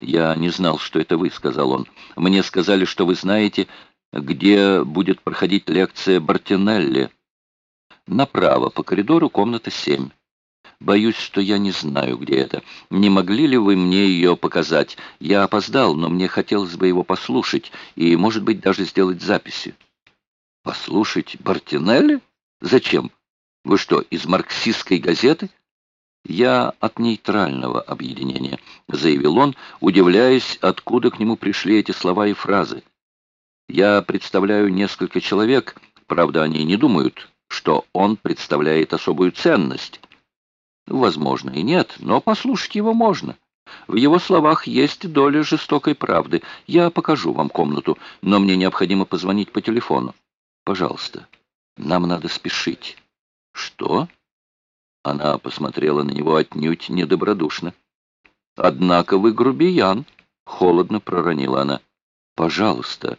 «Я не знал, что это вы», — сказал он. «Мне сказали, что вы знаете, где будет проходить лекция Бартинелли. Направо, по коридору, комната 7. Боюсь, что я не знаю, где это. Не могли ли вы мне ее показать? Я опоздал, но мне хотелось бы его послушать и, может быть, даже сделать записи». «Послушать Бартинелли? Зачем? Вы что, из марксистской газеты?» «Я от нейтрального объединения», — заявил он, удивляясь, откуда к нему пришли эти слова и фразы. «Я представляю несколько человек, правда, они не думают, что он представляет особую ценность». «Возможно, и нет, но послушать его можно». В его словах есть доля жестокой правды. Я покажу вам комнату, но мне необходимо позвонить по телефону. Пожалуйста, нам надо спешить. Что? Она посмотрела на него отнюдь недобродушно. «Однако вы грубиян», — холодно проронила она. «Пожалуйста».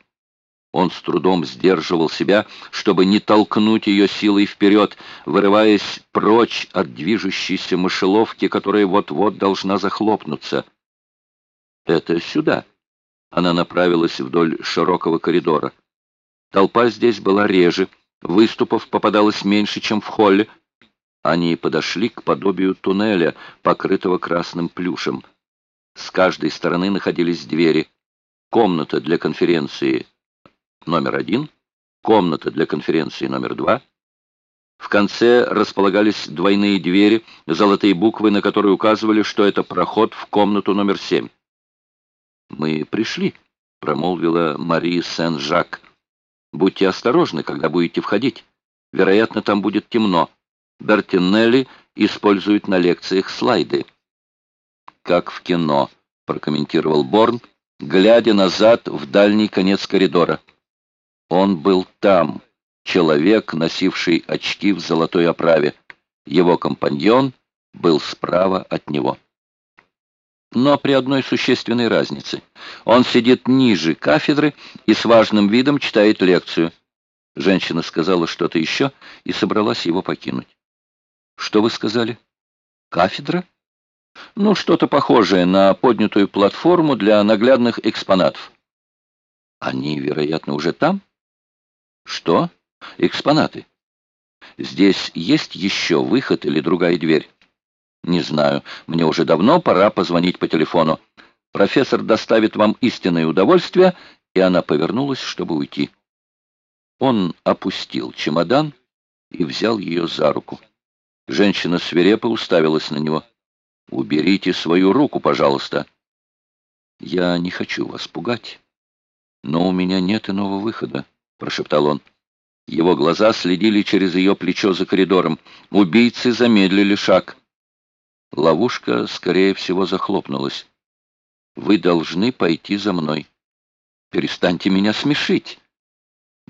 Он с трудом сдерживал себя, чтобы не толкнуть ее силой вперед, вырываясь прочь от движущейся мышеловки, которая вот-вот должна захлопнуться. «Это сюда». Она направилась вдоль широкого коридора. Толпа здесь была реже, выступов попадалось меньше, чем в холле, они подошли к подобию туннеля, покрытого красным плюшем. С каждой стороны находились двери. Комната для конференции номер один, комната для конференции номер два. В конце располагались двойные двери, золотые буквы, на которые указывали, что это проход в комнату номер семь. «Мы пришли», — промолвила Мари Сен-Жак. «Будьте осторожны, когда будете входить. Вероятно, там будет темно». Бертинелли использует на лекциях слайды. «Как в кино», — прокомментировал Борн, глядя назад в дальний конец коридора. Он был там, человек, носивший очки в золотой оправе. Его компаньон был справа от него. Но при одной существенной разнице. Он сидит ниже кафедры и с важным видом читает лекцию. Женщина сказала что-то еще и собралась его покинуть. Что вы сказали? Кафедра? Ну, что-то похожее на поднятую платформу для наглядных экспонатов. Они, вероятно, уже там? Что? Экспонаты. Здесь есть еще выход или другая дверь? Не знаю. Мне уже давно пора позвонить по телефону. Профессор доставит вам истинное удовольствие, и она повернулась, чтобы уйти. Он опустил чемодан и взял ее за руку. Женщина свирепо уставилась на него. «Уберите свою руку, пожалуйста». «Я не хочу вас пугать, но у меня нет иного выхода», — прошептал он. Его глаза следили через ее плечо за коридором. Убийцы замедлили шаг. Ловушка, скорее всего, захлопнулась. «Вы должны пойти за мной. Перестаньте меня смешить».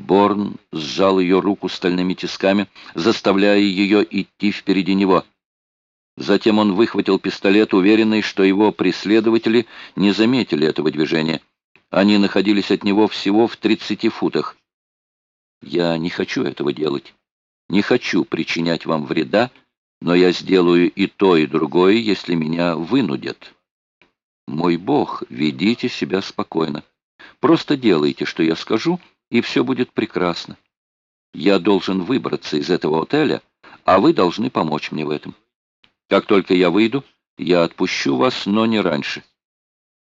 Борн сжал ее руку стальными тисками, заставляя ее идти впереди него. Затем он выхватил пистолет, уверенный, что его преследователи не заметили этого движения. Они находились от него всего в тридцати футах. «Я не хочу этого делать. Не хочу причинять вам вреда, но я сделаю и то, и другое, если меня вынудят. Мой Бог, ведите себя спокойно. Просто делайте, что я скажу, — и все будет прекрасно. Я должен выбраться из этого отеля, а вы должны помочь мне в этом. Как только я выйду, я отпущу вас, но не раньше.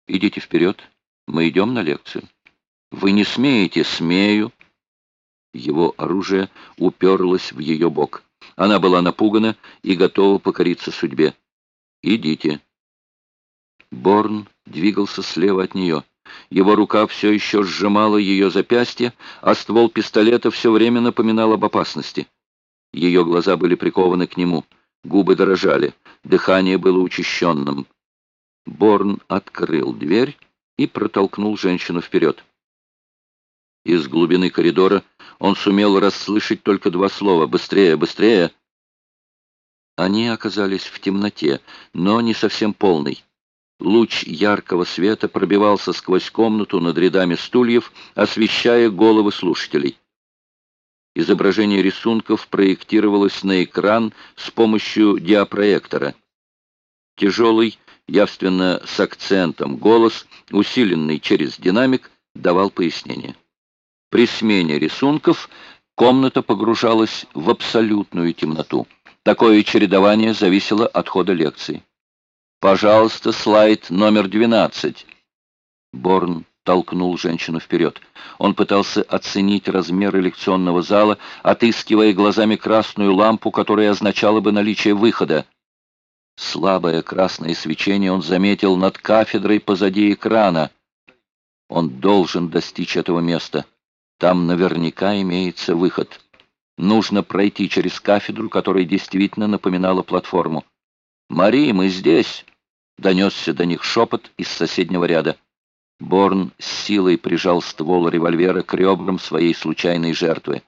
Идите вперед, мы идем на лекцию. Вы не смеете, смею. Его оружие уперлось в ее бок. Она была напугана и готова покориться судьбе. «Идите». Борн двигался слева от нее. Его рука все еще сжимала ее запястье, а ствол пистолета все время напоминал об опасности. Ее глаза были прикованы к нему, губы дрожали, дыхание было учащенным. Борн открыл дверь и протолкнул женщину вперед. Из глубины коридора он сумел расслышать только два слова «быстрее, быстрее». Они оказались в темноте, но не совсем полной. Луч яркого света пробивался сквозь комнату над рядами стульев, освещая головы слушателей. Изображение рисунков проектировалось на экран с помощью диапроектора. Тяжелый Явственно с акцентом голос, усиленный через динамик, давал пояснение. При смене рисунков комната погружалась в абсолютную темноту. Такое чередование зависело от хода лекции. «Пожалуйста, слайд номер 12». Борн толкнул женщину вперед. Он пытался оценить размеры лекционного зала, отыскивая глазами красную лампу, которая означала бы наличие выхода. Слабое красное свечение он заметил над кафедрой позади экрана. Он должен достичь этого места. Там наверняка имеется выход. Нужно пройти через кафедру, которая действительно напоминала платформу. «Мари, мы здесь!» — донесся до них шепот из соседнего ряда. Борн с силой прижал ствол револьвера к ребрам своей случайной жертвы.